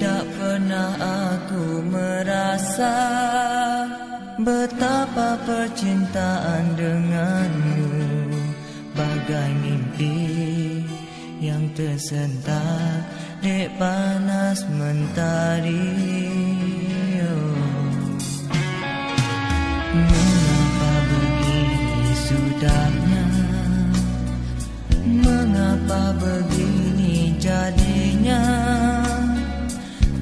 tidak pernah aku merasa Betapa percintaan denganmu Bagai mimpi yang tersentak Dek panas mentari. Mengapa begini sudahnya Mengapa begini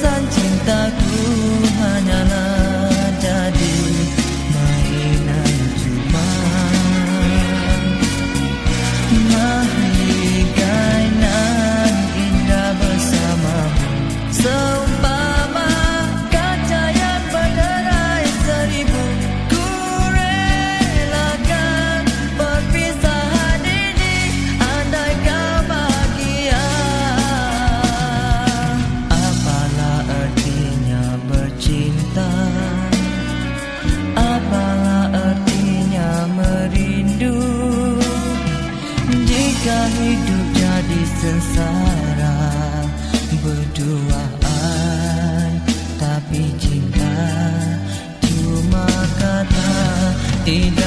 三界 Sengsara berduaan Tapi cinta cuma kata tidak